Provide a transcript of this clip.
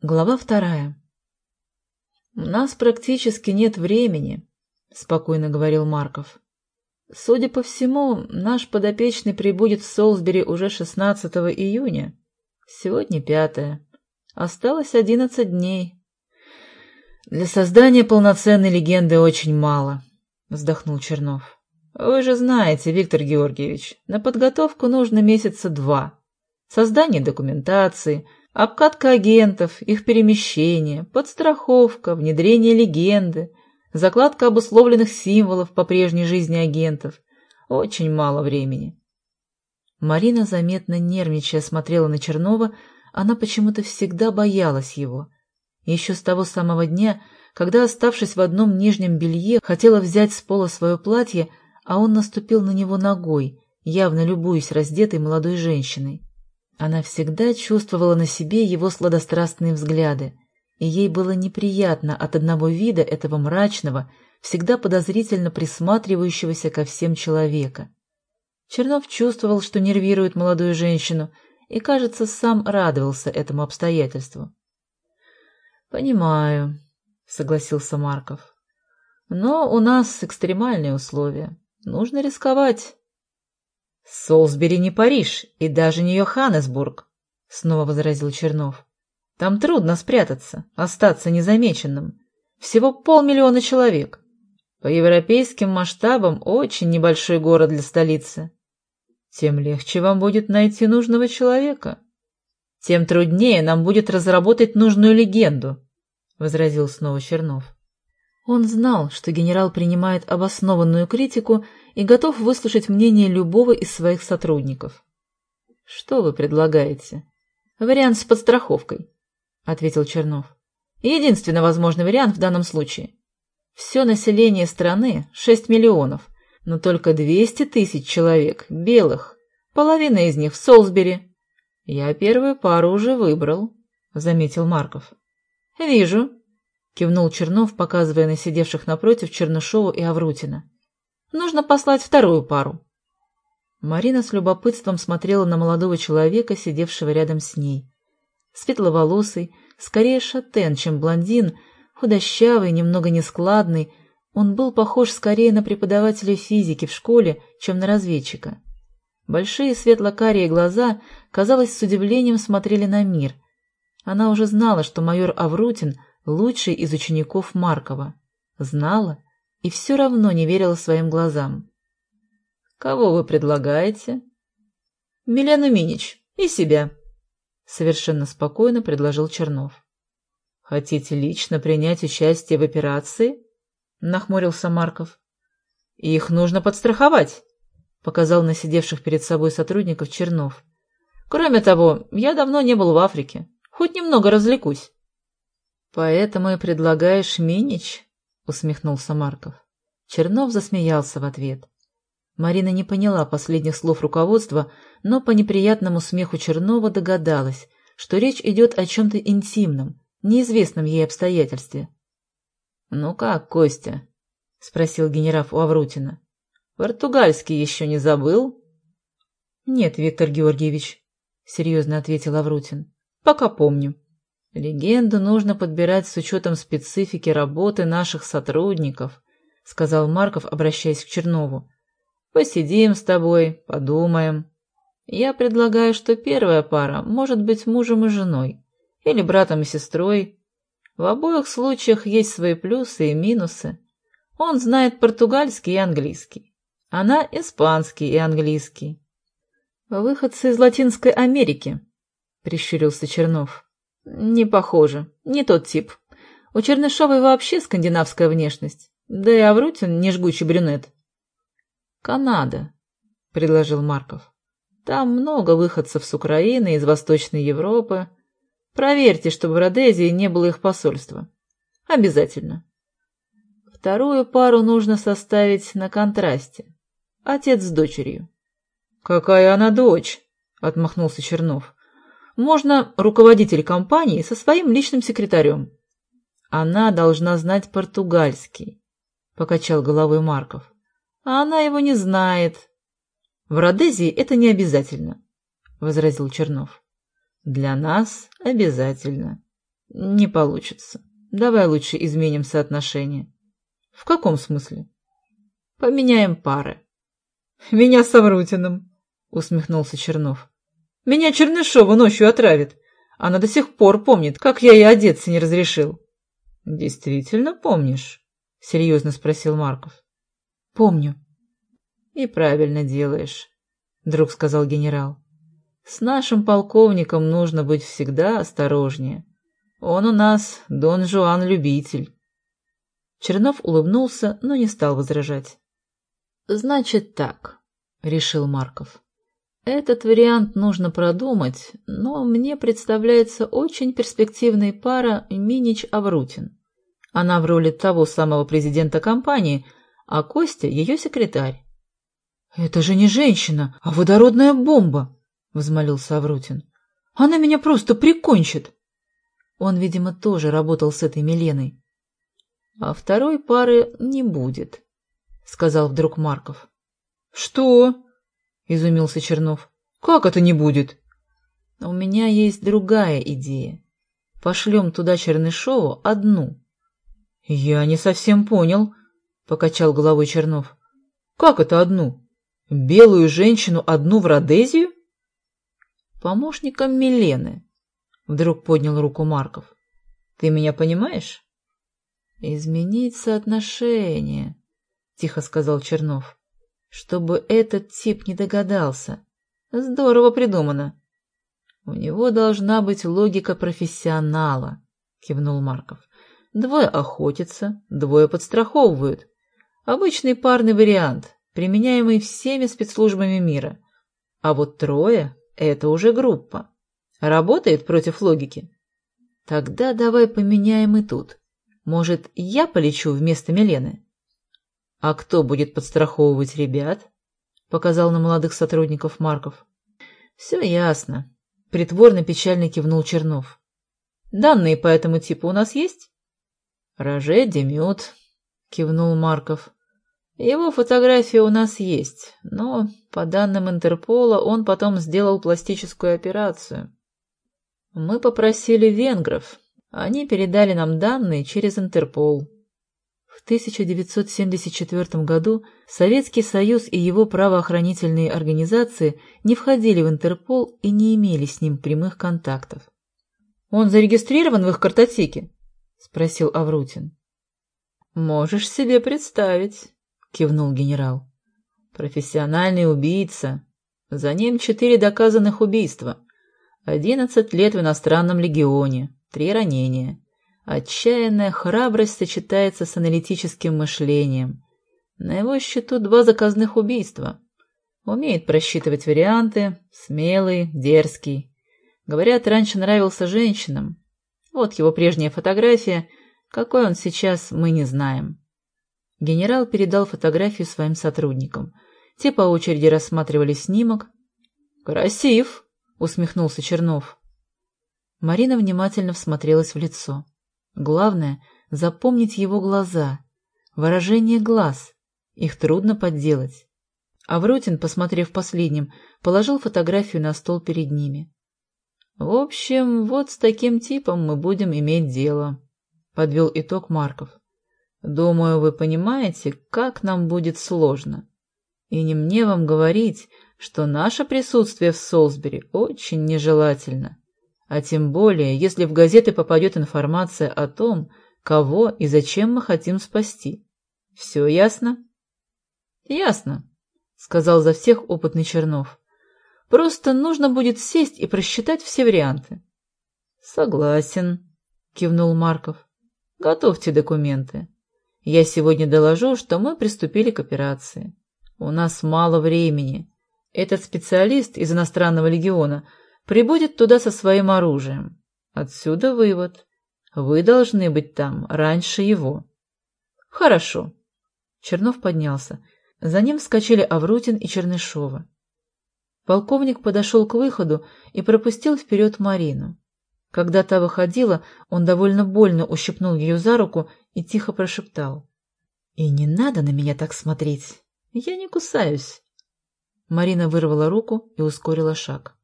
Глава вторая. «У нас практически нет времени», — спокойно говорил Марков. «Судя по всему, наш подопечный прибудет в Солсбери уже 16 июня. Сегодня пятое. Осталось одиннадцать дней». «Для создания полноценной легенды очень мало», — вздохнул Чернов. «Вы же знаете, Виктор Георгиевич, на подготовку нужно месяца два. Создание документации — Обкатка агентов, их перемещение, подстраховка, внедрение легенды, закладка обусловленных символов по прежней жизни агентов. Очень мало времени. Марина, заметно нервничая, смотрела на Чернова, она почему-то всегда боялась его. Еще с того самого дня, когда, оставшись в одном нижнем белье, хотела взять с пола свое платье, а он наступил на него ногой, явно любуясь раздетой молодой женщиной. Она всегда чувствовала на себе его сладострастные взгляды, и ей было неприятно от одного вида этого мрачного, всегда подозрительно присматривающегося ко всем человека. Чернов чувствовал, что нервирует молодую женщину, и, кажется, сам радовался этому обстоятельству. «Понимаю», — согласился Марков. «Но у нас экстремальные условия. Нужно рисковать. «Солсбери не Париж и даже не Йоханнесбург», — снова возразил Чернов. «Там трудно спрятаться, остаться незамеченным. Всего полмиллиона человек. По европейским масштабам очень небольшой город для столицы. Тем легче вам будет найти нужного человека. Тем труднее нам будет разработать нужную легенду», — возразил снова Чернов. Он знал, что генерал принимает обоснованную критику и готов выслушать мнение любого из своих сотрудников. «Что вы предлагаете?» «Вариант с подстраховкой», — ответил Чернов. «Единственный возможный вариант в данном случае. Все население страны — 6 миллионов, но только 200 тысяч человек, белых, половина из них в Солсбери. Я первую пару уже выбрал», — заметил Марков. «Вижу», кивнул Чернов, показывая на сидевших напротив Чернышова и Аврутина. «Нужно послать вторую пару». Марина с любопытством смотрела на молодого человека, сидевшего рядом с ней. Светловолосый, скорее шатен, чем блондин, худощавый, немного нескладный, он был похож скорее на преподавателя физики в школе, чем на разведчика. Большие светло-карие глаза, казалось, с удивлением смотрели на мир. Она уже знала, что майор Аврутин — лучший из учеников Маркова, знала и все равно не верила своим глазам. «Кого вы предлагаете?» «Милену Минич и себя», — совершенно спокойно предложил Чернов. «Хотите лично принять участие в операции?» — нахмурился Марков. «Их нужно подстраховать», — показал на сидевших перед собой сотрудников Чернов. «Кроме того, я давно не был в Африке. Хоть немного развлекусь». «Поэтому и предлагаешь Минич?» — усмехнулся Марков. Чернов засмеялся в ответ. Марина не поняла последних слов руководства, но по неприятному смеху Чернова догадалась, что речь идет о чем-то интимном, неизвестном ей обстоятельстве. «Ну как, Костя?» — спросил генерал у Аврутина. «Португальский еще не забыл?» «Нет, Виктор Георгиевич», — серьезно ответил Аврутин. «Пока помню». «Легенду нужно подбирать с учетом специфики работы наших сотрудников», — сказал Марков, обращаясь к Чернову. «Посидим с тобой, подумаем. Я предлагаю, что первая пара может быть мужем и женой, или братом и сестрой. В обоих случаях есть свои плюсы и минусы. Он знает португальский и английский. Она испанский и английский. «Выходцы из Латинской Америки», — прищурился Чернов. «Не похоже. Не тот тип. У Чернышовой вообще скандинавская внешность. Да и Аврутин не жгучий брюнет». «Канада», — предложил Марков. «Там много выходцев с Украины, из Восточной Европы. Проверьте, чтобы в Родезии не было их посольства. Обязательно. Вторую пару нужно составить на контрасте. Отец с дочерью». «Какая она дочь?» — отмахнулся Чернов. Можно руководитель компании со своим личным секретарем. Она должна знать португальский, — покачал головой Марков. А она его не знает. В Родезии это не обязательно, — возразил Чернов. Для нас обязательно, Не получится. Давай лучше изменим соотношение. В каком смысле? Поменяем пары. Меня с Аврутиным, усмехнулся Чернов. Меня Чернышова ночью отравит. Она до сих пор помнит, как я ей одеться не разрешил. Действительно помнишь? Серьезно спросил Марков. Помню. И правильно делаешь, вдруг сказал генерал. С нашим полковником нужно быть всегда осторожнее. Он у нас Дон Жуан-любитель. Чернов улыбнулся, но не стал возражать. «Значит так», — решил Марков. «Этот вариант нужно продумать, но мне представляется очень перспективной пара Минич-Аврутин. Она в роли того самого президента компании, а Костя — ее секретарь». «Это же не женщина, а водородная бомба!» — взмолился Аврутин. «Она меня просто прикончит!» Он, видимо, тоже работал с этой Миленой. А второй пары не будет, — сказал вдруг Марков. — Что? — изумился Чернов. — Как это не будет? — У меня есть другая идея. Пошлем туда Чернышову одну. — Я не совсем понял, — покачал головой Чернов. — Как это одну? Белую женщину одну в Родезию? — Помощником Милены, — вдруг поднял руку Марков. — Ты меня понимаешь? «Изменить соотношение», — тихо сказал Чернов, — «чтобы этот тип не догадался. Здорово придумано». «У него должна быть логика профессионала», — кивнул Марков. «Двое охотятся, двое подстраховывают. Обычный парный вариант, применяемый всеми спецслужбами мира. А вот трое — это уже группа. Работает против логики? Тогда давай поменяем и тут. Может, я полечу вместо Милены? — А кто будет подстраховывать ребят? — показал на молодых сотрудников Марков. — Все ясно. Притворно печально кивнул Чернов. — Данные по этому типу у нас есть? — Роже Демют, — кивнул Марков. — Его фотография у нас есть, но, по данным Интерпола, он потом сделал пластическую операцию. Мы попросили венгров, они передали нам данные через Интерпол. В 1974 году Советский Союз и его правоохранительные организации не входили в Интерпол и не имели с ним прямых контактов. «Он зарегистрирован в их картотеке?» — спросил Аврутин. «Можешь себе представить», — кивнул генерал. «Профессиональный убийца. За ним четыре доказанных убийства. Одиннадцать лет в иностранном легионе три ранения. Отчаянная храбрость сочетается с аналитическим мышлением. На его счету два заказных убийства. Умеет просчитывать варианты, смелый, дерзкий. Говорят, раньше нравился женщинам. Вот его прежняя фотография. Какой он сейчас, мы не знаем. Генерал передал фотографию своим сотрудникам. Те по очереди рассматривали снимок. «Красив!» — усмехнулся Чернов. Марина внимательно всмотрелась в лицо. Главное — запомнить его глаза, выражение глаз. Их трудно подделать. Авротин, посмотрев последним, положил фотографию на стол перед ними. «В общем, вот с таким типом мы будем иметь дело», — подвел итог Марков. «Думаю, вы понимаете, как нам будет сложно. И не мне вам говорить, что наше присутствие в Солсбери очень нежелательно. А тем более, если в газеты попадет информация о том, кого и зачем мы хотим спасти. Все ясно? Ясно, сказал за всех опытный Чернов. Просто нужно будет сесть и просчитать все варианты. Согласен, кивнул Марков. Готовьте документы. Я сегодня доложу, что мы приступили к операции. У нас мало времени. Этот специалист из иностранного легиона – прибудет туда со своим оружием. Отсюда вывод. Вы должны быть там раньше его. Хорошо. Чернов поднялся. За ним вскочили Аврутин и Чернышова. Полковник подошел к выходу и пропустил вперед Марину. Когда та выходила, он довольно больно ущипнул ее за руку и тихо прошептал. — И не надо на меня так смотреть. Я не кусаюсь. Марина вырвала руку и ускорила шаг.